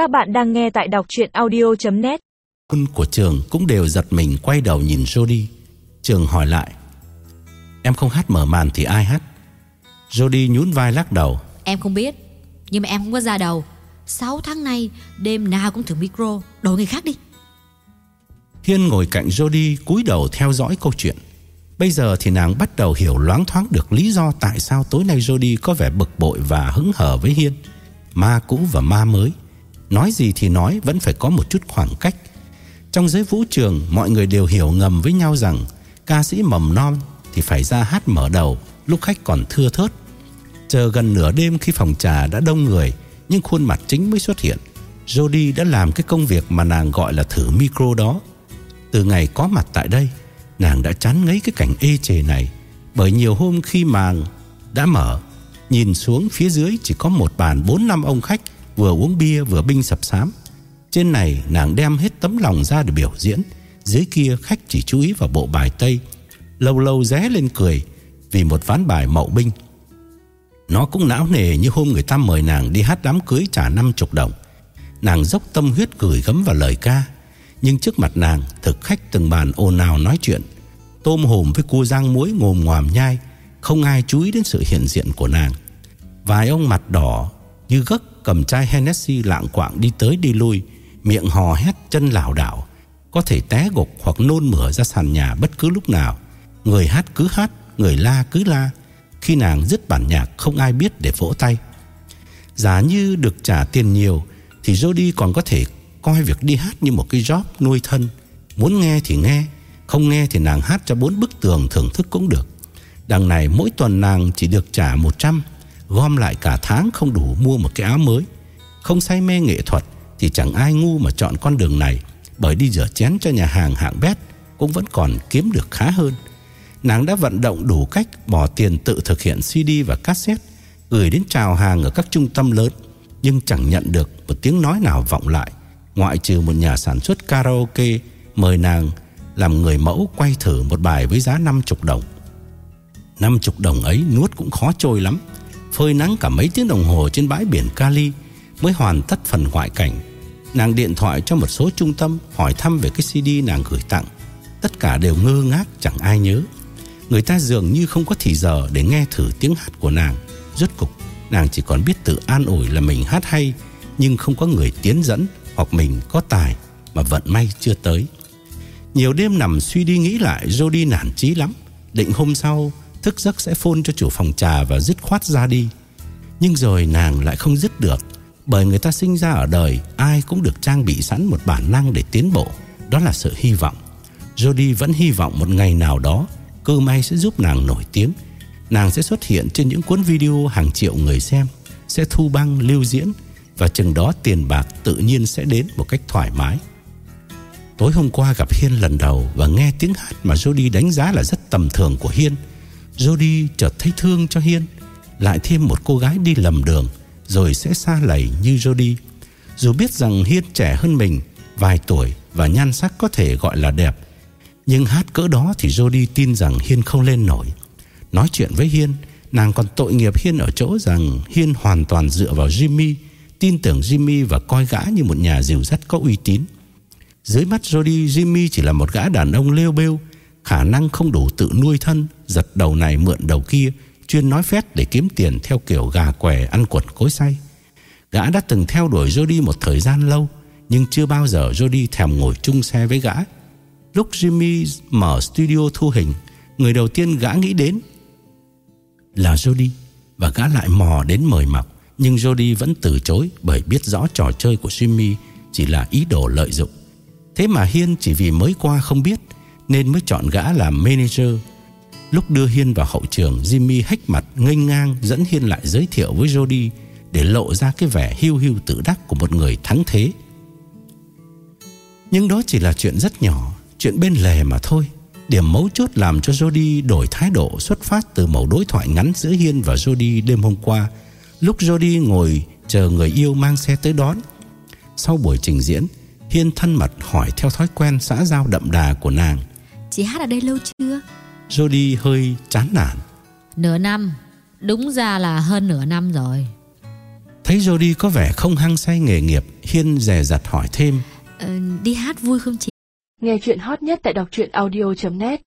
Các bạn đang nghe tại đọc chuyện audio.net Quân của trường cũng đều giật mình quay đầu nhìn Jody. Trường hỏi lại Em không hát mở màn thì ai hát? Jody nhún vai lắc đầu Em không biết Nhưng mà em không có ra đầu 6 tháng nay đêm nào cũng thử micro Đổi người khác đi Hiên ngồi cạnh Jody cúi đầu theo dõi câu chuyện. Bây giờ thì nàng bắt đầu hiểu loáng thoáng được lý do tại sao tối nay Jody có vẻ bực bội và hứng hở với Hiên. Ma cũ và ma mới. Nói gì thì nói vẫn phải có một chút khoảng cách. Trong giới vũ trường, mọi người đều hiểu ngầm với nhau rằng ca sĩ mầm non thì phải ra hát mở đầu lúc khách còn thưa thớt. Chờ gần nửa đêm khi phòng trà đã đông người, nhưng khuôn mặt chính mới xuất hiện. Jody đã làm cái công việc mà nàng gọi là thử micro đó. Từ ngày có mặt tại đây, nàng đã chán ngấy cái cảnh ê chề này. Bởi nhiều hôm khi màn đã mở, nhìn xuống phía dưới chỉ có một bàn 4 năm ông khách vừa uống bia vừa binh sập sám. Trên này nàng đem hết tấm lòng ra để biểu diễn, dưới kia khách chỉ chú ý vào bộ bài Tây, lâu lâu ré lên cười vì một ván bài mậu binh. Nó cũng não nề như hôm người ta mời nàng đi hát đám cưới trả 50 đồng. Nàng dốc tâm huyết gửi gấm vào lời ca, nhưng trước mặt nàng Thực khách từng bàn ồn ào nói chuyện Tôm hùm với cua rang muối ngồm ngoàm nhai Không ai chú ý đến sự hiện diện của nàng Vài ông mặt đỏ như gấc cầm chai Hennessy lạng quạng đi tới đi lui Miệng hò hét chân lảo đảo Có thể té gục hoặc nôn mửa ra sàn nhà bất cứ lúc nào Người hát cứ hát Người la cứ la Khi nàng dứt bản nhạc không ai biết để vỗ tay Giả như được trả tiền nhiều Thì Jody còn có thể coi việc đi hát như một cái job nuôi thân. Muốn nghe thì nghe, không nghe thì nàng hát cho bốn bức tường thưởng thức cũng được. Đằng này mỗi tuần nàng chỉ được trả 100, gom lại cả tháng không đủ mua một cái áo mới. Không say mê nghệ thuật thì chẳng ai ngu mà chọn con đường này, bởi đi rửa chén cho nhà hàng hạng bét cũng vẫn còn kiếm được khá hơn. Nàng đã vận động đủ cách bỏ tiền tự thực hiện CD và cassette, gửi đến chào hàng ở các trung tâm lớn, nhưng chẳng nhận được một tiếng nói nào vọng lại ngoại trừ một nhà sản xuất karaoke mời nàng làm người mẫu quay thử một bài với giá 50 đồng. 50 đồng ấy nuốt cũng khó trôi lắm. Phơi nắng cả mấy tiếng đồng hồ trên bãi biển Cali mới hoàn tất phần ngoại cảnh. Nàng điện thoại cho một số trung tâm hỏi thăm về cái CD nàng gửi tặng. Tất cả đều ngơ ngác chẳng ai nhớ. Người ta dường như không có thì giờ để nghe thử tiếng hát của nàng. Rốt cục, nàng chỉ còn biết tự an ủi là mình hát hay nhưng không có người tiến dẫn hoặc mình có tài mà vận may chưa tới. Nhiều đêm nằm suy đi nghĩ lại Jody nản chí lắm. Định hôm sau thức giấc sẽ phun cho chủ phòng trà và dứt khoát ra đi. Nhưng rồi nàng lại không dứt được bởi người ta sinh ra ở đời ai cũng được trang bị sẵn một bản năng để tiến bộ. Đó là sự hy vọng. Jody vẫn hy vọng một ngày nào đó cơ may sẽ giúp nàng nổi tiếng. Nàng sẽ xuất hiện trên những cuốn video hàng triệu người xem, sẽ thu băng lưu diễn và chừng đó tiền bạc tự nhiên sẽ đến một cách thoải mái. Tối hôm qua gặp Hiên lần đầu và nghe tiếng hát mà Jody đánh giá là rất tầm thường của Hiên. Jody chợt thấy thương cho Hiên, lại thêm một cô gái đi lầm đường rồi sẽ xa lầy như Jody. Dù biết rằng Hiên trẻ hơn mình vài tuổi và nhan sắc có thể gọi là đẹp, nhưng hát cỡ đó thì Jody tin rằng Hiên không lên nổi. Nói chuyện với Hiên, nàng còn tội nghiệp Hiên ở chỗ rằng Hiên hoàn toàn dựa vào Jimmy tin tưởng Jimmy và coi gã như một nhà dìu dắt có uy tín. Dưới mắt Jody, Jimmy chỉ là một gã đàn ông lêu bêu, khả năng không đủ tự nuôi thân, giật đầu này mượn đầu kia, chuyên nói phét để kiếm tiền theo kiểu gà què ăn quần cối say. Gã đã từng theo đuổi Jody một thời gian lâu, nhưng chưa bao giờ Jody thèm ngồi chung xe với gã. Lúc Jimmy mở studio thu hình, người đầu tiên gã nghĩ đến là Jody và gã lại mò đến mời mọc. Nhưng Jody vẫn từ chối bởi biết rõ trò chơi của Jimmy chỉ là ý đồ lợi dụng. Thế mà Hiên chỉ vì mới qua không biết nên mới chọn gã làm manager. Lúc đưa Hiên vào hậu trường, Jimmy hách mặt nghênh ngang dẫn Hiên lại giới thiệu với Jody để lộ ra cái vẻ hiu hiu tự đắc của một người thắng thế. Nhưng đó chỉ là chuyện rất nhỏ, chuyện bên lề mà thôi. Điểm mấu chốt làm cho Jody đổi thái độ xuất phát từ mẫu đối thoại ngắn giữa Hiên và Jody đêm hôm qua Lúc Jody ngồi chờ người yêu mang xe tới đón Sau buổi trình diễn Hiên thân mật hỏi theo thói quen xã giao đậm đà của nàng Chị hát ở đây lâu chưa? Jody hơi chán nản. Nửa năm. Đúng ra là hơn nửa năm rồi. Thấy Jody có vẻ không hăng say nghề nghiệp Hiên dè dặt hỏi thêm. Ờ, Đi hát vui không chị? Nghe chuyện hot nhất tại đọc truyện audio.net